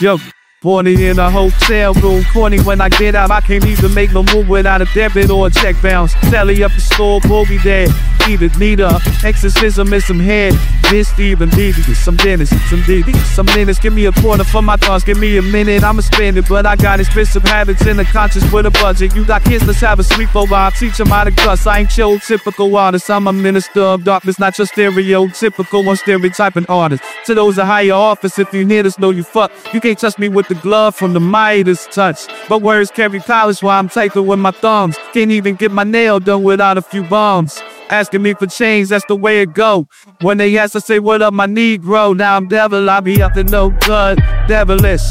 Yo, Borny in a hotel room, corny when I get out. I can't even make no move without a debit or a check bounce. Sally up the store, Bobby there. Either need a exorcism and some head. This even Diddy, some Dennis, some Diddy, some minutes. Give me a quarter for my thoughts, give me a minute. I'ma spend it, but I got expensive habits in the conscious with a budget. You got kids, let's have a sleepover. I'll teach them how to cuss. I ain't your typical artist. I'm a minister of darkness, not your stereotypical or stereotyping artist. To those in higher office, if you hear this, know you fuck. You can't touch me with the glove from the Midas touch. But words carry polish while I'm typing with my thumbs. Can't even get my nail done without a few bombs. Asking me for change, that's the way it go. When they ask, I say, what up, my Negro? Now I'm devil, I be up to no good, devilish.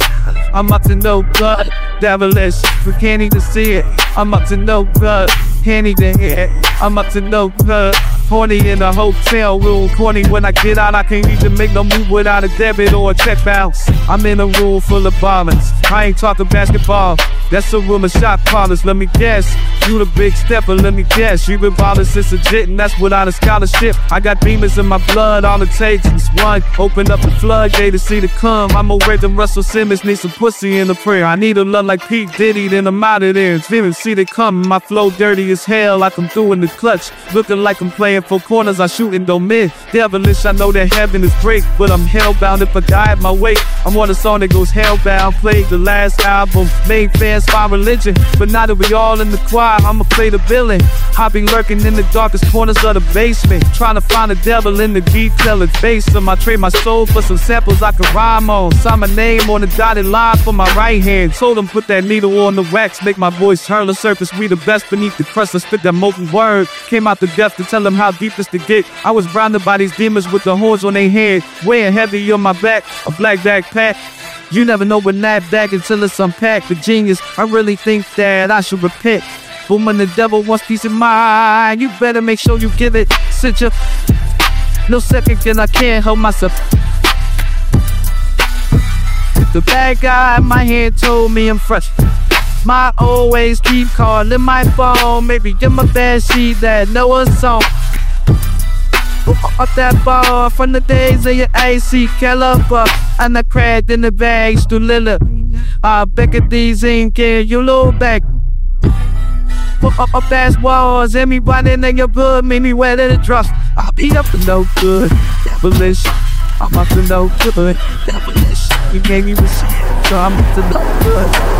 I'm up to no good, devilish. We can't even see it. I'm up to no good, can't even hear it. I'm up to no good. Horny in a hotel room, corny when I get out, I can't even make no move without a debit or a check bounce. I'm in a room full of ballers. I ain't talking basketball. That's a room of shot callers. Let me guess, you the big stepper. Let me guess, you been ballin' since a legit, and that's without a scholarship. I got beamers in my blood, all it takes is one. Open up the floodgate to see the come. I'm aware them Russell Simmons need some pussy in the prayer. I need a love like P. Diddy, then I'm out of there. See they come. My flow dirty as hell, like I'm doing the clutch. Looking like I'm playing for corners, I shooting don't miss. Devilish, I know that heaven is great, but I'm hellbound if I die at my weight. I'm on a song that goes hellbound. Played the last album, made fans find religion. But now that we all in the choir, I'ma play the villain. I be lurking in the darkest corners of the basement, trying to find the devil in the detail and face him. I trade my soul for some samples I can rhyme on. Sign my name on the dotted line for my right hand. Told him put that needle on the wax, make my voice hurl the surface. We the best beneath the crust. I spit that molten word. Came out the depth to tell them how deep this to get. I was branded by these demons with the horns on their head, weighing heavy on my back, a black backpack. You never know when what bag until it's unpacked. The genius, I really think that I should repent. But when the devil wants peace of mind, you better make sure you give it. Sit ya. No second, then I can't hold myself. The bad guy in my head told me I'm fresh. My always keep calling my phone. Maybe give my bad sheet that know a song. Off that bar from the days of your AC caliber. And I cracked in the bags to Lilla. I bet at these ain't care you look back. Up up ass walls, everybody in your blood, made me wet in the drops. I'll be up for no good, devilish. I'm up for no good, devilish. You gave me receipt, so I'm to no good.